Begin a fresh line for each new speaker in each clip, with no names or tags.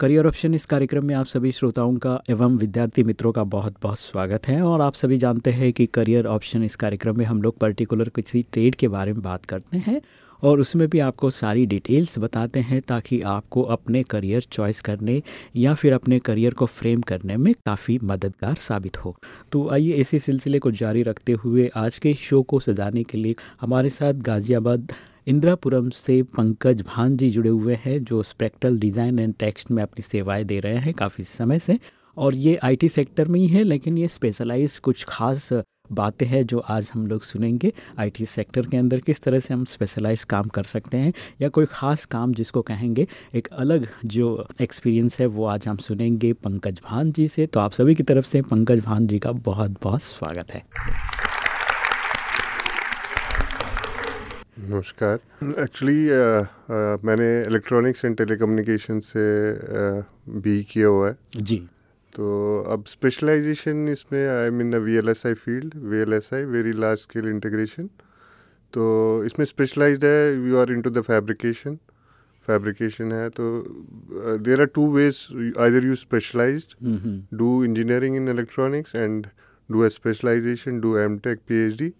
career option इस कार्यक्रम में आप सभी श्रोताओं का एवं विद्यार्थी मित्रों का बहुत बहुत स्वागत है और आप सभी जानते हैं कि करियर ऑप्शन इस कार्यक्रम में हम लोग पर्टिकुलर किसी ट्रेड के बारे में बात करते हैं और उसमें भी आपको सारी डिटेल्स बताते हैं ताकि आपको अपने करियर चॉइस करने या फिर अपने करियर को फ्रेम करने में काफ़ी मददगार साबित हो। तो आइए इसी सिलसिले को जारी रखते हुए आज के शो को सजाने के लिए हमारे साथ गाज़ियाबाद इंदिरापुरम से पंकज भान जी जुड़े हुए हैं, जो स्पेक्ट्रल डिज़ाइन एंड टेक्स्ट में अपनी सेवाएँ दे रहे हैं काफ़ी समय से। और ये आईटी सेक्टर में ही है, लेकिन ये स्पेशलाइज कुछ खास बातें हैं जो आज हम लोग सुनेंगे। आईटी सेक्टर के अंदर किस तरह से हम स्पेशलाइज काम कर सकते हैं, या कोई ख़ास काम जिसको कहेंगे, एक अलग जो एक्सपीरियंस है वो आज हम सुनेंगे पंकज भान जी से। तो आप सभी की तरफ़ से पंकज भान जी का बहुत बहुत स्वागत है।
नमस्कार। एक्चुअली uh, uh, मैंने इलेक्ट्रॉनिक्स एंड टेलीकम्युनिकेशन से बी uh, किया हुआ है।
जी।
तो अब स्पेशलाइजेशन इसमें I mean V L S I field V L S I very large scale integration तो इसमें स्पेशलाइज्ड है you are into the fabrication fabrication है तो there are two ways either you specialize do engineering in electronics and do a specialization do M Tech P H phd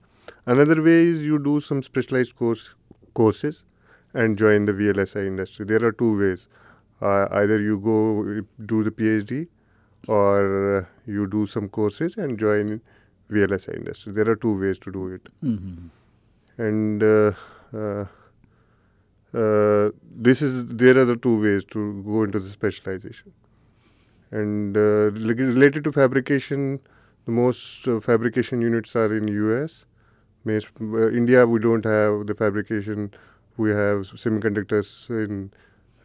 Another way is you do some specialized course courses and join the VLSI industry. There are two ways. Uh, either you go do the PhD or uh, you do some courses and join VLSI industry. There are two ways to do it. And uh, uh, uh, this is there are the two ways to go into the specialization. And uh, related to fabrication, the most uh, fabrication units are in US. Made, uh, India, we don't have the fabrication. We have semiconductors in,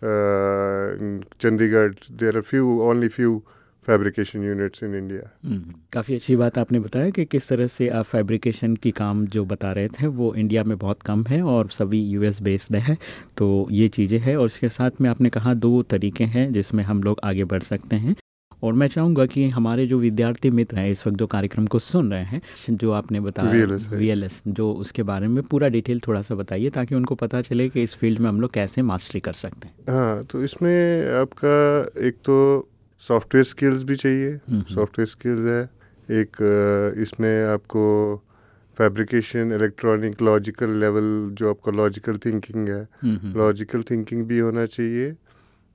uh, in Chandigarh. There are few, only few. Fabrication units in India
काफ़ी अच्छी बात आपने बताया कि किस तरह से आप फैब्रिकेशन की काम जो बता रहे थे वो इंडिया में बहुत कम है और सभी यूएस बेस्ड है तो ये चीज़ें हैं और इसके साथ में आपने कहा दो तरीके हैं जिसमें हम लोग आगे बढ़ सकते हैं और मैं चाहूँगा कि हमारे जो विद्यार्थी मित्र हैं इस वक्त जो कार्यक्रम को सुन रहे हैं जो आपने बताया
VLS है।
वी जो उसके बारे में पूरा डिटेल थोड़ा सा बताइए ताकि उनको पता चले कि इस फ़ील्ड में हम लोग कैसे मास्टरी कर सकते हैं।
हाँ तो इसमें आपका एक तो सॉफ्टवेयर स्किल्स भी चाहिए सॉफ्टवेयर स्किल्स है एक इसमें आपको फैब्रिकेशन इलेक्ट्रॉनिक लॉजिकल लेवल जो आपका लॉजिकल थिंकिंग है लॉजिकल थिंकिंग भी होना चाहिए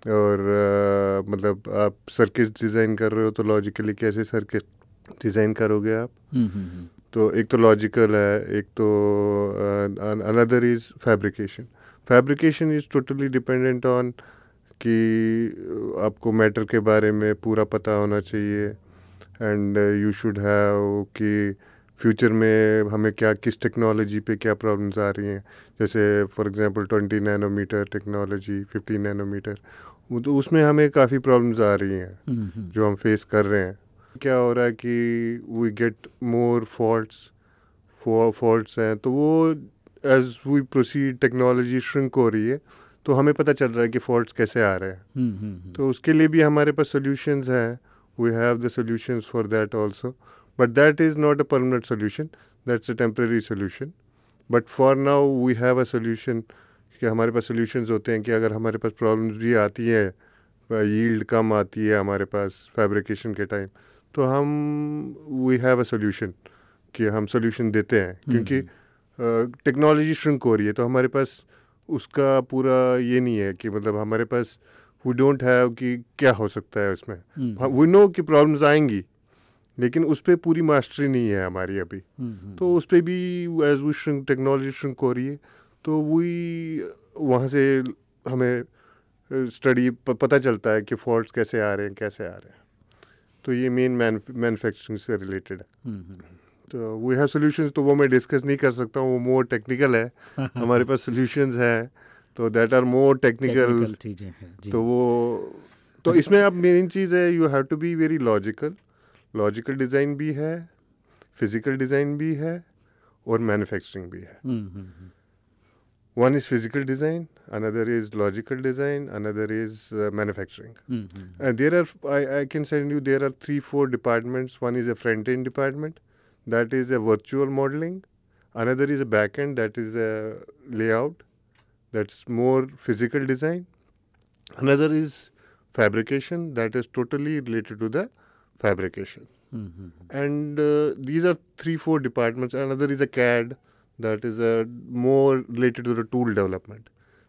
और अ, मतलब आप सर्किट डिज़ाइन कर रहे हो तो लॉजिकली कैसे सर्किट डिज़ाइन करोगे आप? तो एक तो लॉजिकल है एक तो another is fabrication fabrication is totally dependent on कि आपको मैटर के बारे में पूरा पता होना चाहिए एंड यू शुड हैव कि फ्यूचर में हमें क्या किस टेक्नोलॉजी पे क्या प्रॉब्लम्स आ रही हैं। जैसे for example twenty nanometer technology fifty nanometer वो तो उसमें हमें काफ़ी प्रॉब्लम्स आ रही हैं जो हम फेस कर रहे हैं। क्या हो रहा है कि we get more faults faults हैं तो वो as we proceed technology shrink हो रही है तो हमें पता चल रहा है कि फॉल्ट्स कैसे आ रहे हैं। तो उसके लिए भी हमारे पास सोल्यूशंस हैं। We have the solutions for that also but that is not a permanent solution that's a temporary solution but for now we have a solution कि हमारे पास सोल्यूशंस होते हैं कि अगर हमारे पास प्रॉब्लम्स भी आती हैं यील्ड कम आती है हमारे पास फैब्रिकेशन के टाइम तो हम वी हैव अ सोल्यूशन कि हम सोल्यूशन देते हैं। क्योंकि टेक्नोलॉजी श्रिंक हो रही है तो हमारे पास उसका पूरा ये नहीं है कि मतलब हमारे पास वी डोंट हैव कि क्या हो सकता है उसमें। वी नो कि प्रॉब्लम्स आएँगी लेकिन उस पर पूरी मास्टरी नहीं है हमारी अभी। तो उस पर भी एज वो श्रिंक टेक्नोलॉजी श्रिंक हो रही है तो वही वहाँ से हमें स्टडी पता चलता है कि फॉल्ट कैसे आ रहे हैं कैसे आ रहे हैं। तो ये मेन मैनुफैक्चरिंग से रिलेटेड है। तो वी हैव सॉल्यूशंस तो वो मैं डिस्कस नहीं कर सकता हूँ वो मोर टेक्निकल है। हमारे पास सॉल्यूशंस हैं तो दैट आर मोर टेक्निकल
चीज़ें हैं
तो वो तो इसमें अब मेन चीज़ है you have to be very logical logical design भी है फ़िज़िकल डिज़ाइन भी है और मैन्युफैक्चरिंग भी है। One is physical design another is logical design another is uh, manufacturing.
Mm-hmm.
and there are I, I can send you there are three four departments. One is a front end department that is a virtual modeling. Another is a back end that is a layout that's more physical design. Another is fabrication that is totally related to the fabrication. And uh, these are three four departments. Another is a cad that is a more related to the tool development.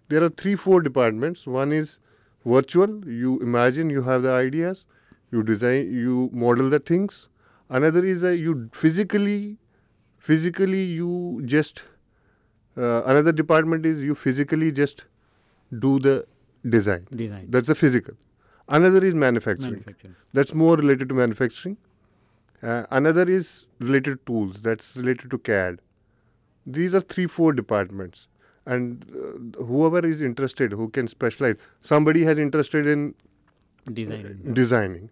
There are three four departments. One is virtual. You imagine you have the ideas you design you model the things. Another is you physically physically you just uh, another department is you physically just do the design.
Design.
that's the physical. Another is manufacturing,
Manufacturing.
that's more related to manufacturing. Uh, another is related to tools. That's related to cad these are three four departments. And uh, whoever is interested who can specialize somebody has interested in
designing.
Uh, designing.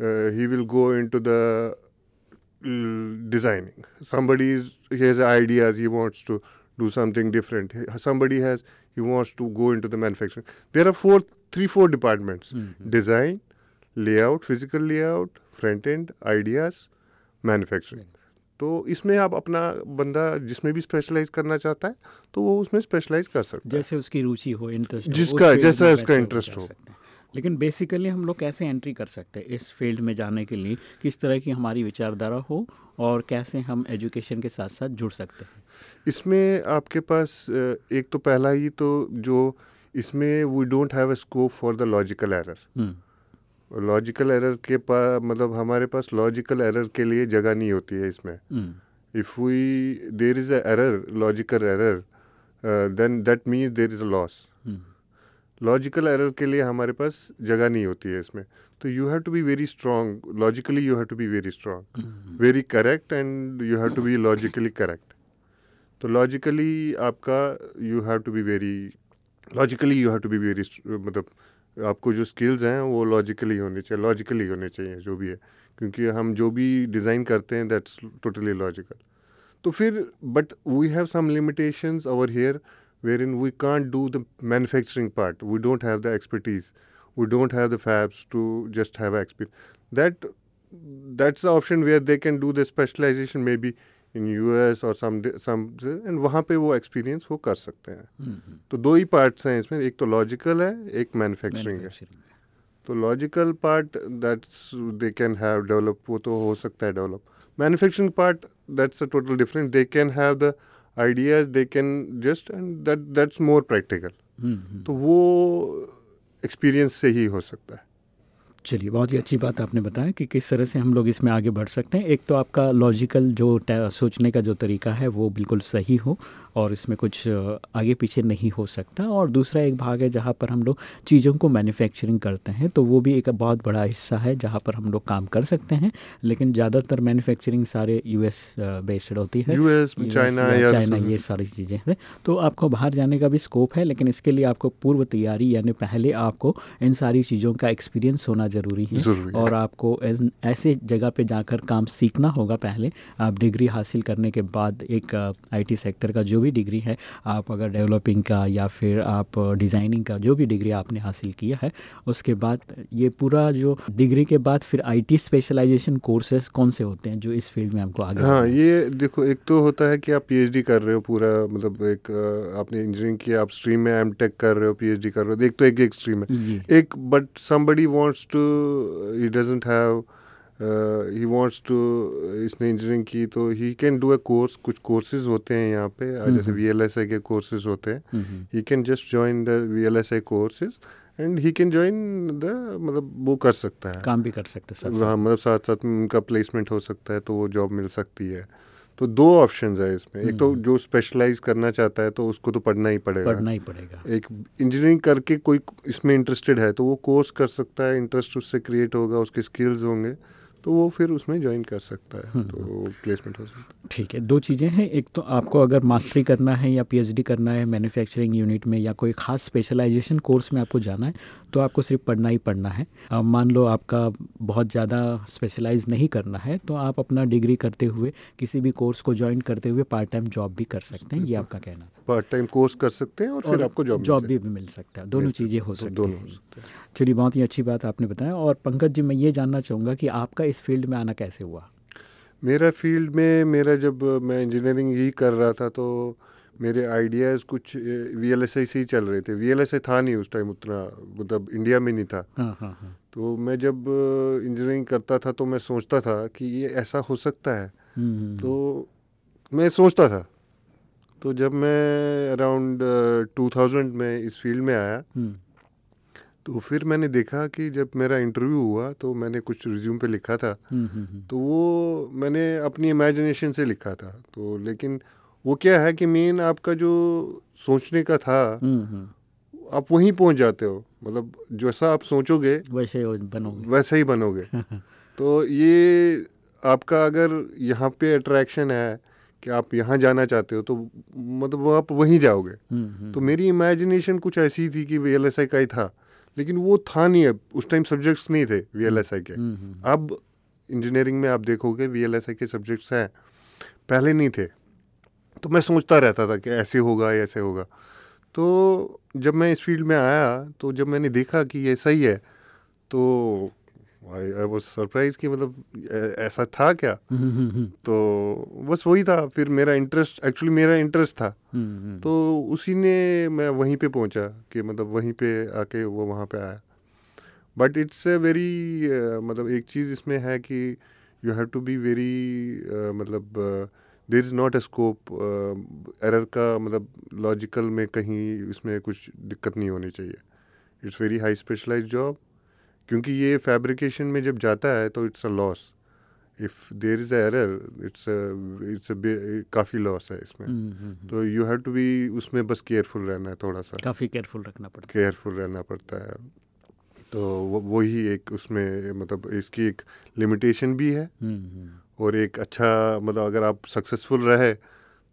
Uh, he will go into the uh, designing. Somebody is, he has ideas he wants to do something different. Somebody has he wants to go into the manufacturing. There are four three four departments. Mm-hmm. design layout physical layout front end ideas manufacturing. Right. तो इसमें आप अपना बंदा जिसमें भी specialise करना चाहता है तो वो उसमें स्पेशलाइज कर सकता है।
जैसे उसकी रुचि हो इंटरेस्ट
जिसका- जैसा उसका इंटरेस्ट हो।
लेकिन बेसिकली हम लोग कैसे एंट्री कर सकते हैं इस फ़ील्ड में जाने के लिए? किस तरह की हमारी विचारधारा हो और कैसे हम एजुकेशन के साथ साथ जुड़ सकते हैं?
इसमें आपके पास एक तो पहला ही तो जो इसमें we don't have a scope for the logical error logical error के पास मतलब हमारे पास लॉजिकल एरर के लिए जगह नहीं होती है इसमें। If we there is a error logical error then that means there is a loss logical error के लिए हमारे पास जगह नहीं होती है इसमें। तो you have to be very strong logically you have to be very strong very correct and you have to be logically correct तो लॉजिकली आपका you have to be very logically you have to be very मतलब आपको जो skills हैं, वो logically होने चाहिए logically होने चाहिए, जो भी है। क्योंकि हम जो भी डिज़ाइन करते हैं दैट्स टोटली लॉजिकल तो फिर but we have some limitation over here where in we can't do the manufacturing part we don't have the expertise we don't have the fabs to just have experience that that's the option where they can do the specialization maybe in US or some some and वहाँ पे वो experience वो कर सकते हैं। तो दो ही parts हैं इसमें एक तो लॉजिकल है एक manufacturing है। तो logical part that's they can have develop वो तो हो सकता है develop manufacturing part that's a total different they can have the ideas they can just and that that's more practical तो वो एक्सपीरियंस से ही हो सकता है।
चलिए बहुत ही अच्छी बात आपने बताया कि किस तरह से हम लोग इसमें आगे बढ़ सकते हैं। एक तो आपका लॉजिकल जो सोचने का जो तरीका है वो बिल्कुल सही हो और इसमें कुछ आगे पीछे नहीं हो सकता। और दूसरा एक भाग है जहाँ पर हम लोग चीज़ों को मैन्युफैक्चरिंग करते हैं तो वो भी एक बहुत बड़ा हिस्सा है जहाँ पर हम लोग काम कर सकते हैं। लेकिन ज़्यादातर मैन्युफैक्चरिंग सारे यूएस बेस्ड होती है।
US चाइना
चाइना ये सारी चीज़ें हैं। तो आपको बाहर जाने का भी स्कोप है लेकिन इसके लिए आपको पूर्व तैयारी यानी पहले आपको इन सारी चीज़ों का एक्सपीरियंस होना ज़रूरी है
ज़रूरी
और है। आपको ऐसे जगह पे जाकर काम सीखना होगा पहले। आप डिग्री हासिल करने के बाद एक आईटी सेक्टर का जो भी डिग्री है आप अगर डेवलपिंग का या फिर आप डिज़ाइनिंग का जो भी डिग्री आपने हासिल किया है उसके बाद ये पूरा जो डिग्री के बाद फिर आईटी स्पेशलाइजेशन कोर्सेज कौन से होते हैं जो इस फ़ील्ड में आपको आगे
हाँ ये देखो एक तो होता है कि आप पीएचडी कर रहे हो पूरा मतलब एक आपने इंजीनियरिंग किया आप स्ट्रीम में एम कर रहे हो पीएचडी कर रहे हो एक तो एक एक स्ट्रीम है एक but somebody wants to he doesn't have uh, he wants to इसने इंजीनियरिंग की तो he can do a course कुछ कोर्सेज होते हैं यहाँ पे जैसे वी एल एस आई के कोर्सेज होते हैं। He can just join the V L S I courses and he can join the मतलब वो कर सकता है।
काम भी कर सकते हैं
हाँ मतलब साथ साथ में उनका प्लेसमेंट हो सकता है तो वो जॉब मिल सकती है। तो दो ऑप्शन है इसमें। एक तो जो स्पेशलाइज करना चाहता है तो उसको तो पढ़ना ही पड़ेगा।
पढ़ना ही पड़ेगा।
एक इंजीनियरिंग करके कोई इसमें इंटरेस्टेड है तो वो कोर्स कर सकता है। इंटरेस्ट उससे क्रिएट होगा उसके स्किल्स होंगे। तो वो फिर उसमें ज्वाइन कर सकता है तो प्लेसमेंट हो सकता है।
ठीक है दो चीज़ें हैं। एक तो आपको अगर मास्टरी करना है या पीएचडी करना है मैन्युफैक्चरिंग यूनिट में या कोई खास स्पेशलाइजेशन कोर्स में आपको जाना है तो आपको सिर्फ़ पढ़ना ही पढ़ना है। अब मान लो आपका बहुत ज़्यादा स्पेशलाइज नहीं करना है तो आप अपना डिग्री करते हुए किसी भी कोर्स को ज्वाइन करते हुए पार्ट टाइम जॉब भी कर सकते हैं ये आपका कहना है
पार्ट टाइम कोर्स कर सकते हैं और, और फिर आपको जॉब
जॉब भी मिल सकता है। दोनों चीज़ें हो सकती
दोनों हैं।
चलिए बहुत ही अच्छी बात आपने बताया। और पंकज जी मैं ये जानना चाहूँगा कि आपका इस फ़ील्ड में आना कैसे हुआ?
मेरा फ़ील्ड में मेरा जब मैं इंजीनियरिंग ही कर रहा था तो मेरे आइडियाज़ कुछ वी एल एस आई से ही चल रहे थे। वी एल एस आई था नहीं उस टाइम उतना मतलब इंडिया में नहीं था।
हाँ हाँ हाँ।
तो मैं जब इंजीनियरिंग करता था तो मैं सोचता था कि ये ऐसा हो सकता है। तो मैं सोचता था। तो जब मैं अराउंड टू थाउज़ेंड में इस फ़ील्ड में आया तो फिर मैंने देखा कि जब मेरा इंटरव्यू हुआ तो मैंने कुछ रिज्यूम पे लिखा था। तो वो मैंने अपनी इमेजिनेशन से लिखा था। तो लेकिन वो क्या है कि मेन आपका जो सोचने का था आप वहीं पहुँच जाते हो। मतलब जैसा आप सोचोगे
वैसे बनोगे।
वैसे ही बनोगे। तो ये आपका अगर यहाँ पे अट्रैक्शन है कि आप यहाँ जाना चाहते हो तो मतलब आप वहीं जाओगे। तो मेरी इमेजिनेशन कुछ ऐसी थी कि एल का ही था। लेकिन वो था नहीं अब। उस टाइम सब्जेक्ट्स नहीं थे वी एल एस आई के। अब इंजीनियरिंग में आप देखोगे वी एल एस आई के सब्जेक्ट्स हैं पहले नहीं थे। तो मैं सोचता रहता था कि ऐसे होगा ऐसे होगा। तो जब मैं इस फ़ील्ड में आया तो जब मैंने देखा कि ये सही है तो आई आई वॉज़ सरप्राइज़ कि मतलब ऐसा था क्या? तो बस वही था फिर मेरा इंटरेस्ट एक्चुअली मेरा इंटरेस्ट था। तो उसी ने मैं वहीं पे पहुँचा कि मतलब वहीं पे आके वो वहाँ पे आया। बट इट्स ए वेरी मतलब एक चीज़ इसमें है कि you have to be very मतलब there is not a scope error का मतलब लॉजिकल में कहीं इसमें कुछ दिक्कत नहीं होनी चाहिए। It's very high specialize job क्योंकि ये फैब्रिकेशन में जब जाता है तो it's a loss if there is error it's it's काफ़ी लॉस है इसमें. तो यू हैव टू बी उसमें बस केयरफुल रहना है थोड़ा सा
काफ़ी केयरफुल रखना पड़ता
है. केयरफुल रहना पड़ता है. तो वही एक उसमें मतलब इसकी एक लिमिटेशन भी है. और एक अच्छा मतलब अगर आप सक्सेसफुल रहे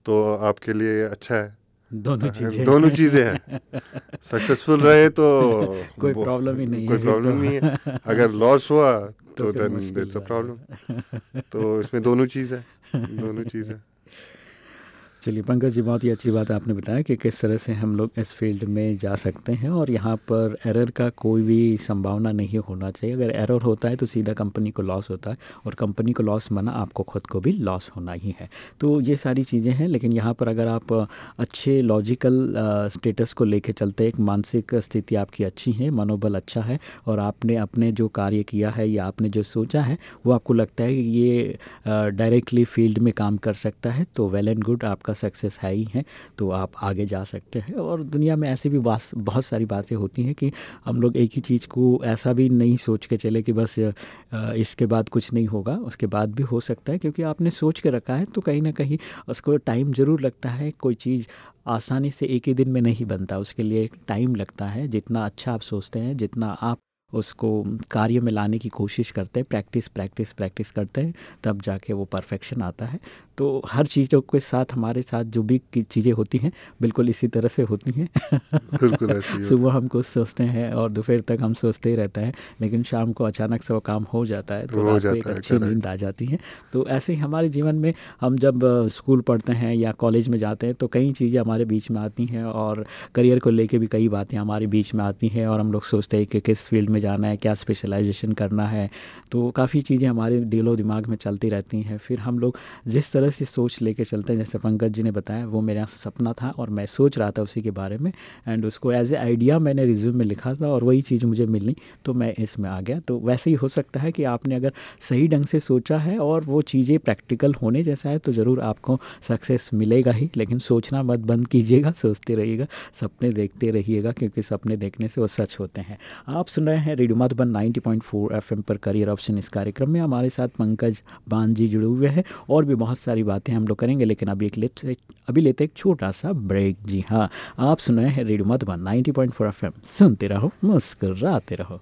तो आपके लिए अच्छा है.
दोनों चीज़ें
दोनों चीज़ें हैं। सक्सेसफुल रहे तो
कोई प्रॉब्लम ही नहीं
कोई प्रॉब्लम नहीं है। अगर लॉस हुआ तो देन अ प्रॉब्लम तो इसमें दोनों चीज़ है दोनों चीज़ है।
चलिए, पंकज जी, बहुत ही अच्छी बात आपने बताया कि किस तरह से हम लोग इस फ़ील्ड में जा सकते हैं और यहाँ पर एरर का कोई भी संभावना नहीं होना चाहिए। अगर एरर होता है तो सीधा कंपनी को लॉस होता है और कंपनी को लॉस माना आपको खुद को भी लॉस होना ही है। तो ये सारी चीज़ें हैं, लेकिन यहाँ पर अगर आप अच्छे लॉजिकल स्टेटस को लेके चलते एक मानसिक स्थिति आपकी अच्छी है, मनोबल अच्छा है और आपने अपने जो कार्य किया है या आपने जो सोचा है, वो आपको लगता है कि ये डायरेक्टली फ़ील्ड में काम कर सकता है तो वेल एंड गुड आपका सक्सेस है ही है तो आप आगे जा सकते हैं। और दुनिया में ऐसी भी बहुत सारी बातें होती हैं कि हम लोग एक ही चीज़ को ऐसा भी नहीं सोच के चले कि बस इसके बाद कुछ नहीं होगा, उसके बाद भी हो सकता है, क्योंकि आपने सोच के रखा है तो कहीं ना कहीं उसको टाइम ज़रूर लगता है, कोई चीज़ आसानी से एक ही दिन में नहीं बनता, उसके लिए टाइम लगता है, जितना अच्छा आप सोचते हैं, जितना आप उसको कार्य में लाने की कोशिश करते हैं प्रैक्टिस प्रैक्टिस प्रैक्टिस करते हैं, तब जाके वो परफेक्शन आता है। तो हर चीज़ों के साथ हमारे साथ जो भी चीज़ें होती हैं बिल्कुल इसी तरह से होती हैं।
बिल्कुल
सुबह हम कुछ सोचते हैं और दोपहर तक हम सोचते ही रहते हैं लेकिन शाम को अचानक से वो काम हो जाता है तो रात एक अच्छी नींद आ जाती है। तो ऐसे ही हमारे जीवन में हम जब स्कूल पढ़ते हैं या कॉलेज में जाते हैं तो कई चीज़ें हमारे बीच में आती हैं और करियर को लेके भी कई बातें हमारे बीच में आती हैं और हम लोग सोचते हैं कि किस फ़ील्ड में जाना है क्या स्पेशलाइजेशन करना है। तो काफ़ी चीज़ें हमारे दिलो दिमाग में चलती रहती हैं। फिर हम लोग जिस तरह तरह से सोच लेके चलते हैं। जैसे पंकज जी ने बताया, वो मेरा सपना था और मैं सोच रहा था उसी के बारे में। एंड उसको एज ए आइडिया मैंने रिज्यूम में लिखा था और वही चीज़ मुझे मिलनी तो मैं इसमें आ गया। तो वैसे ही हो सकता है कि आपने अगर सही ढंग से सोचा है और वो चीज़ें प्रैक्टिकल होने जैसा है तो ज़रूर आपको सक्सेस मिलेगा ही। लेकिन सोचना मत बंद कीजिएगा, सोचते रहिएगा, सपने देखते रहिएगा, क्योंकि सपने देखने से वो सच होते हैं। आप सुन रहे हैं रेडियो मधुबन 90.4 एफएम पर करियर ऑप्शन। इस कार्यक्रम में हमारे साथ पंकज बान जी जुड़े हुए हैं और भी बहुत सारी बातें हम लोग करेंगे, लेकिन अभी एक लिप्स अभी लेते एक छोटा सा ब्रेक। जी हाँ आप सुनाए हैं रेडियो मधुबन 90.4 एफएम। सुनते रहो, मुस्कुराते रहो।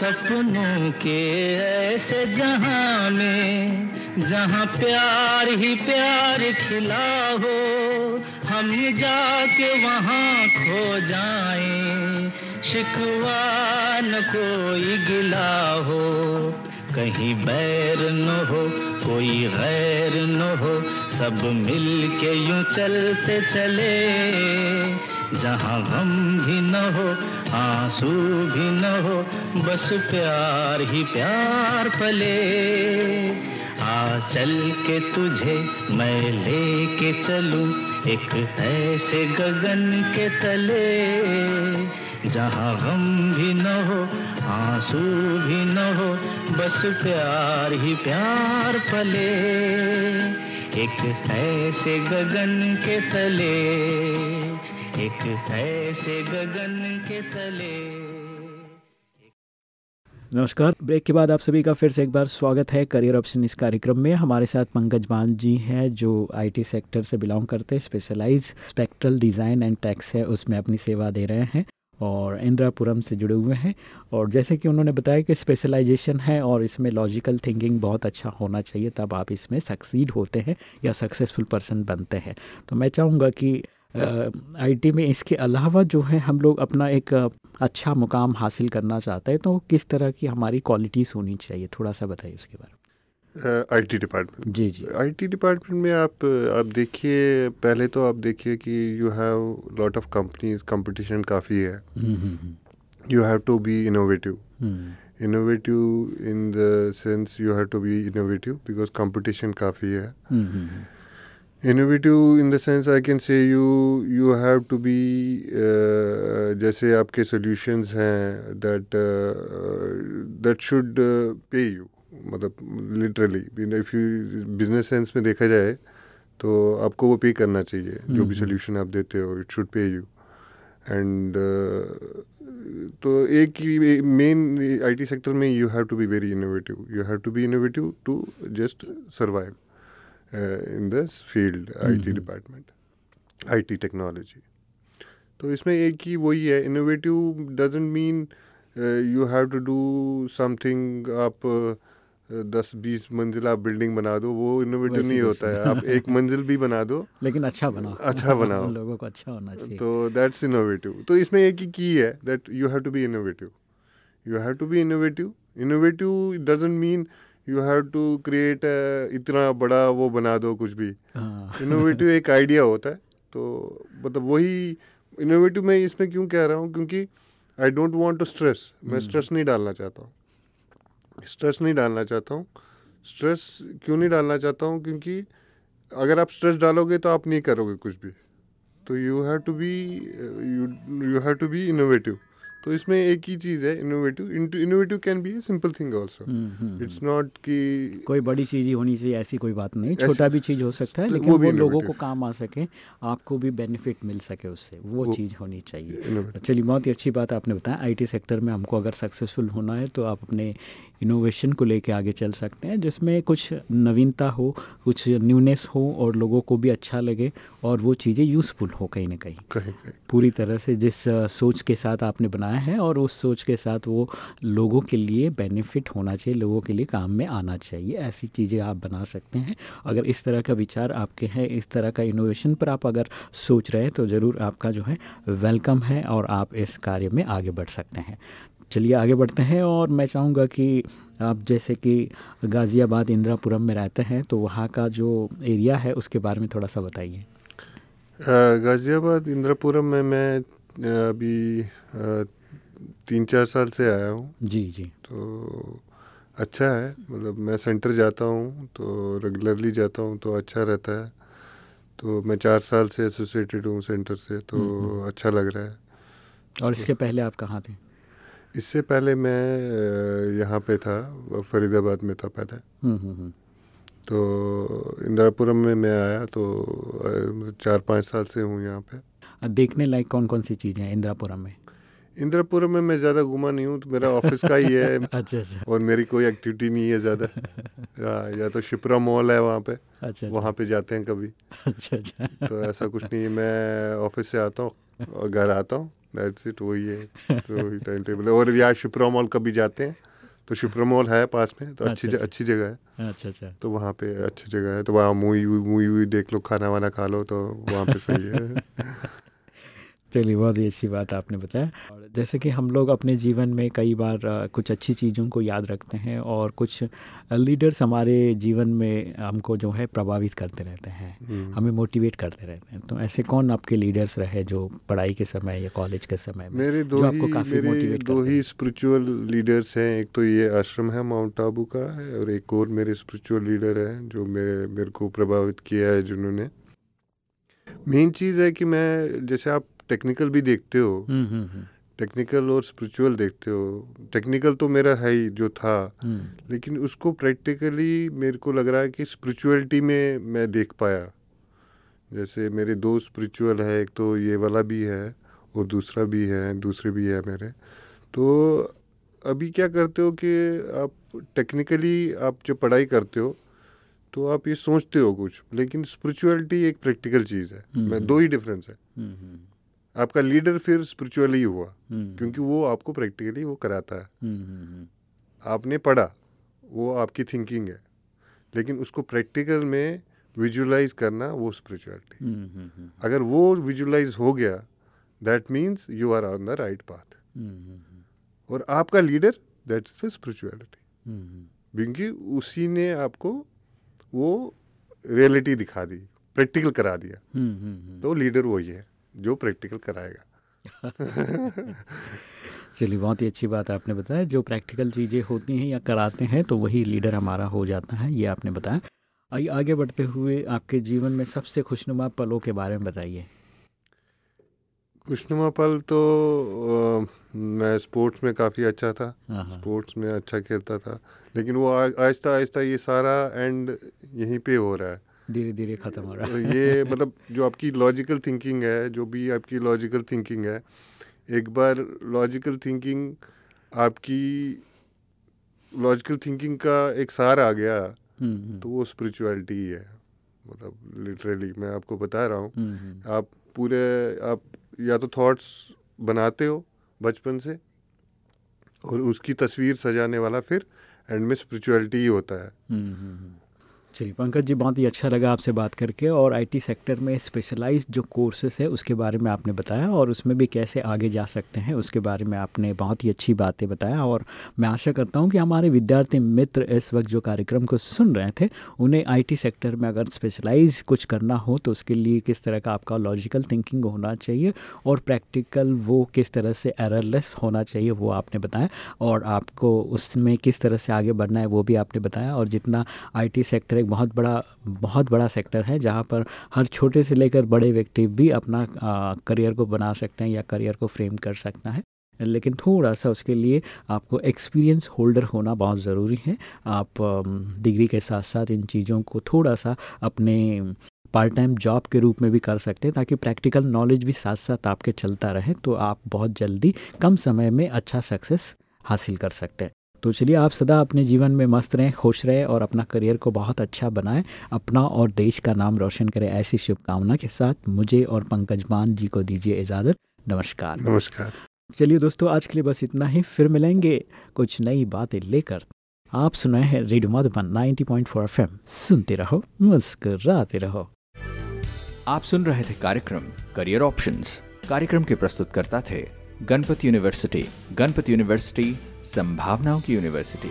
सपनों के ऐसे जहाँ में, जहाँ प्यार ही प्यार खिला हो, हम जाके वहाँ खो जाएँ, शिकवा न कोई गिला हो। कहीं बैर न हो, कोई गैर न हो, सब मिल के यूँ चलते चले। जहाँ गम भी न हो, आँसू भी न हो, बस प्यार ही प्यार पले। आ चल के तुझे मैं लेके चलूँ, एक ऐसे गगन के तले। जहाँ गम भी न हो, आँसू भी न हो, बस प्यार ही प्यार पले। एक ऐसे गगन के तले, एक ऐसे गगन के तले।
नमस्कार, ब्रेक के बाद आप सभी का फिर से एक बार स्वागत है करियर ऑप्शन इस कार्यक्रम में। हमारे साथ पंकज मान जी हैं, जो आईटी सेक्टर से बिलोंग करते हैं specialize spectral design and tax है, उसमें अपनी सेवा दे रहे हैं। और इंद्रापुरम से जुड़े हुए हैं। और जैसे कि उन्होंने बताया कि स्पेशलाइजेशन है और इसमें लॉजिकल थिंकिंग बहुत अच्छा होना चाहिए, तब आप इसमें सक्सीड होते हैं या सक्सेसफुल पर्सन बनते हैं। तो मैं चाहूँगा कि आईटी में इसके अलावा जो है, हम लोग अपना एक अच्छा मुकाम हासिल करना चाहते हैं तो किस तरह की हमारी क्वालिटीज़ होनी चाहिए, थोड़ा सा बताइए उसके बारे
में। आईटी डिपार्टमेंट
जी जी।
आईटी डिपार्टमेंट में आप आप देखिए पहले तो आप देखिए कि you have lot of companies competition काफ़ी है। You have to be innovative innovative in the sense you have to be innovative because competition काफ़ी है। Innovative in the sense I can say you you have to be जैसे आपके solutions हैं that that should pay you मतलब literally if you business sense में देखा जाए तो आपको वो पे करना चाहिए hmm. जो भी सोल्यूशन आप देते हो it should pay you and तो एक ही मेन आईटी सेक्टर में you have to be very innovative you have to be innovative to just survive in this field IT department IT technology तो इसमें एक ही वही है innovative doesn't mean you have to do something आप दस बीस मंजिला बिल्डिंग बना दो वो इनोवेटिव नहीं होता है। आप एक मंजिल भी बना दो।
लेकिन अच्छा बनाओ।
अच्छा बनाओ।
लोगों को अच्छा होना चाहिए।
तो दैट्स इनोवेटिव तो इसमें एक ही की है that you have to be innovative you have to be innovative innovative doesn't mean you have to create इतना बड़ा वो बना दो कुछ भी। इनोवेटिव हाँ। एक आइडिया होता है। तो मतलब वही इनोवेटिव मैं इसमें क्यों कह रहा हूँ? क्योंकि I don't want to stress मैं स्ट्रेस हम्म। नहीं डालना चाहता हूँ। स्ट्रेस नहीं डालना चाहता हूँ। स्ट्रेस क्यों नहीं डालना चाहता हूँ? क्योंकि अगर आप स्ट्रेस डालोगे तो आप नहीं करोगे कुछ भी। तो you have to be you you have to be innovative तो इसमें एक ही चीज़ है innovative innovative can be a simple thing also it's not कि
कोई बड़ी चीज़ ही होनी चाहिए ऐसी कोई बात नहीं। छोटा भी चीज़ हो सकता है तो लेकिन वो, वो लोगों को काम आ सके आपको भी बेनिफिट मिल सके उससे। वो, वो चीज़ होनी चाहिए। चलिए बहुत ही अच्छी बात आपने बताया। आईटी सेक्टर में हमको अगर सक्सेसफुल होना है तो आप अपने इनोवेशन को लेके आगे चल सकते हैं जिसमें कुछ नवीनता हो कुछ न्यूनेस हो और लोगों को भी अच्छा लगे और वो चीज़ें यूज़फुल हो कहीं ना कहीं।
कहीं कहीं।
पूरी तरह से जिस सोच के साथ आपने बनाया है और उस सोच के साथ वो लोगों के लिए बेनिफिट होना चाहिए लोगों के लिए काम में आना चाहिए ऐसी चीज़ें आप बना सकते हैं। अगर इस तरह का विचार आपके हैं इस तरह का इनोवेशन पर आप अगर सोच रहे हैं तो ज़रूर आपका जो है वेलकम है और आप इस कार्य में आगे बढ़ सकते हैं। चलिए आगे बढ़ते हैं और मैं चाहूँगा कि आप जैसे कि गाज़ियाबाद इंदिरापुरम में रहते हैं तो वहाँ का जो एरिया है उसके बारे में थोड़ा सा बताइए।
गाज़ियाबाद इंदिरापुरम में मैं अभी तीन चार साल से आया हूँ।
जी जी।
तो अच्छा है मतलब मैं सेंटर जाता हूँ तो रेगुलरली जाता हूँ तो अच्छा रहता है। तो मैं चार साल से एसोसिएटेड हूँ सेंटर से तो हम्म, हम्म। अच्छा लग रहा है।
और इसके पहले आप कहाँ थे?
इससे पहले मैं यहाँ पे था फरीदाबाद में था पहले।
हम्म, हम्म, हम्म।
तो इंदिरापुरम में मैं आया तो चार पाँच साल से हूँ यहाँ पे।
देखने लायक कौन कौन सी चीज़ें हैं इंदिरापुरम में?
इंदिरापुरम में मैं ज़्यादा घूमा नहीं हूँ तो मेरा ऑफ़िस का ही है।
अच्छा अच्छा।
और मेरी कोई एक्टिविटी नहीं है ज़्यादा। या, या तो शिप्रा मॉल है वहाँ पे।
अच्छा, अच्छा।
वहाँ पे जाते हैं कभी।
अच्छा अच्छा।
तो ऐसा कुछ नहीं है मैं ऑफ़िस से आता हूँ घर आता हूँ। दैट्स इट वही है। तो वही टाइम टेबल है। और यहाँ शिप्रा मॉल कभी जाते हैं तो शिप्रा मॉल है पास में तो अच्छी अच्छा, अच्छी। जगह
है। अच्छा अच्छा।
तो वहाँ पे अच्छी जगह है। तो वहाँ मूवी मूवी देख लो खाना वाना खा लो तो वहाँ पे सही है।
चलिए बहुत ही अच्छी बात आपने बताया। और जैसे कि हम लोग अपने जीवन में कई बार कुछ अच्छी चीज़ों को याद रखते हैं और कुछ लीडर्स हमारे जीवन में हमको जो है प्रभावित करते रहते हैं हमें मोटिवेट करते रहते हैं। तो ऐसे कौन आपके लीडर्स रहे जो पढ़ाई के समय या कॉलेज के समय में
मेरे दो
आपको
ही
काफ़ी
मेरे
मोटिवेट
दो ही स्पिरिचुअल लीडर्स हैं। एक तो ये आश्रम है माउंट आबू का और एक और मेरे स्पिरिचुअल लीडर है जो मेरे मेरे को प्रभावित किया है जिन्होंने। मेन चीज़ है कि मैं जैसे आप टेक्निकल भी देखते हो।
हम्म हम्म हम्म,
टेक्निकल और स्पिरिचुअल देखते हो। टेक्निकल तो मेरा है ही जो था।
हम्म।
लेकिन उसको प्रैक्टिकली मेरे को लग रहा है कि स्पिरिचुअलिटी में मैं देख पाया। जैसे मेरे दो स्पिरिचुअल है एक तो ये वाला भी है और दूसरा भी है दूसरे भी है मेरे। तो अभी क्या करते हो कि आप टेक्निकली आप जो पढ़ाई करते हो तो आप ये सोचते हो कुछ। लेकिन स्पिरिचुअलिटी एक प्रैक्टिकल चीज़ है। मैं दो ही डिफरेंस है।
हम्म, हम्म,
आपका लीडर फिर स्पिरिचुअली ही हुआ
हम्म,
क्योंकि वो आपको प्रैक्टिकली वो कराता है।
हम्म, हम्म,
आपने पढ़ा वो आपकी थिंकिंग है लेकिन उसको प्रैक्टिकल में विजुअलाइज करना वो स्पिरिचुअलिटी अगर वो विजुअलाइज हो गया that means you are on the right path और आपका लीडर दैट्स द स्पिरिचुअलिटी क्योंकि उसी ने आपको वो रियलिटी दिखा दी प्रैक्टिकल करा दिया। तो लीडर वही है। जो प्रैक्टिकल कराएगा।
चलिए बहुत ही अच्छी बात आपने बताया। जो प्रैक्टिकल चीज़ें होती हैं या कराते हैं तो वही लीडर हमारा हो जाता है ये आपने बताया। आइए आगे बढ़ते हुए आपके जीवन में सबसे खुशनुमा पलों के बारे में बताइए।
खुशनुमा पल तो अ, मैं स्पोर्ट्स में काफ़ी अच्छा था।
हाँ हाँ।
स्पोर्ट्स में अच्छा खेलता था। लेकिन वो आ- आहिस्ता आहिस्ता ये सारा एंड यहीं पे हो रहा है।
धीरे धीरे ख़त्म हो रहा है।
ये मतलब जो आपकी लॉजिकल थिंकिंग है जो भी आपकी लॉजिकल थिंकिंग है एक बार लॉजिकल थिंकिंग आपकी लॉजिकल थिंकिंग का एक सार आ गया
हम्म, हम्म,
तो वो स्पिरिचुअलिटी ही है। मतलब लिटरली मैं आपको बता रहा हूँ
हम्म,
आप पूरे आप या तो थॉट्स बनाते हो बचपन से और उसकी तस्वीर सजाने वाला फिर एंड में स्पिरिचुअलिटी ही होता है।
चलिए, पंकज जी, बहुत ही अच्छा लगा आपसे बात करके और आईटी सेक्टर में स्पेशलाइज्ड जो कोर्सेस है, उसके बारे में आपने बताया और उसमें भी कैसे आगे जा सकते हैं, उसके बारे में आपने बहुत ही अच्छी बातें बताया और मैं आशा करता हूँ कि हमारे विद्यार्थी मित्र इस वक्त जो कार्यक्रम को सुन रहे थे, उन्हें आईटी सेक्टर में अगर स्पेशलाइज कुछ करना हो तो उसके लिए किस तरह का आपका लॉजिकल थिंकिंग होना चाहिए और प्रैक्टिकल वो किस तरह से एररलेस होना चाहिए, वो आपने बताया और आपको उसमें किस तरह से आगे बढ़ना है, वो भी आपने बताया और जितना आईटी सेक्टर एक बहुत बड़ा बहुत बड़ा सेक्टर है, जहाँ पर हर छोटे से लेकर बड़े व्यक्ति भी अपना करियर को बना सकते हैं या करियर को फ्रेम कर सकता है। लेकिन थोड़ा सा उसके लिए आपको एक्सपीरियंस होल्डर होना बहुत ज़रूरी है। आप डिग्री के साथ साथ इन चीज़ों को थोड़ा सा अपने पार्ट टाइम जॉब के रूप में भी कर सकते हैं, ताकि प्रैक्टिकल नॉलेज भी साथ साथ आपके चलता रहे तो आप बहुत जल्दी कम समय में अच्छा सक्सेस हासिल कर सकते हैं। तो चलिए आप सदा अपने जीवन में मस्त रहें खुश रहें और अपना करियर को बहुत अच्छा बनाएँ। अपना और देश का नाम रोशन करें। ऐसी शुभकामना के साथ मुझे और पंकज मान जी को दीजिए इजाज़त। नमस्कार।
नमस्कार।
चलिए दोस्तों आज के लिए बस इतना ही। फिर मिलेंगे कुछ नई बातें लेकर। आप सुनाए हैं रेडियो मधुबन 90.4 एफएम। सुनते रहो मुस्कराते रहो।
आप सुन रहे थे कार्यक्रम करियर ऑप्शंस कार्यक्रम के प्रस्तुतकर्ता थे गणपति यूनिवर्सिटी। गणपति यूनिवर्सिटी संभावनाओं की यूनिवर्सिटी।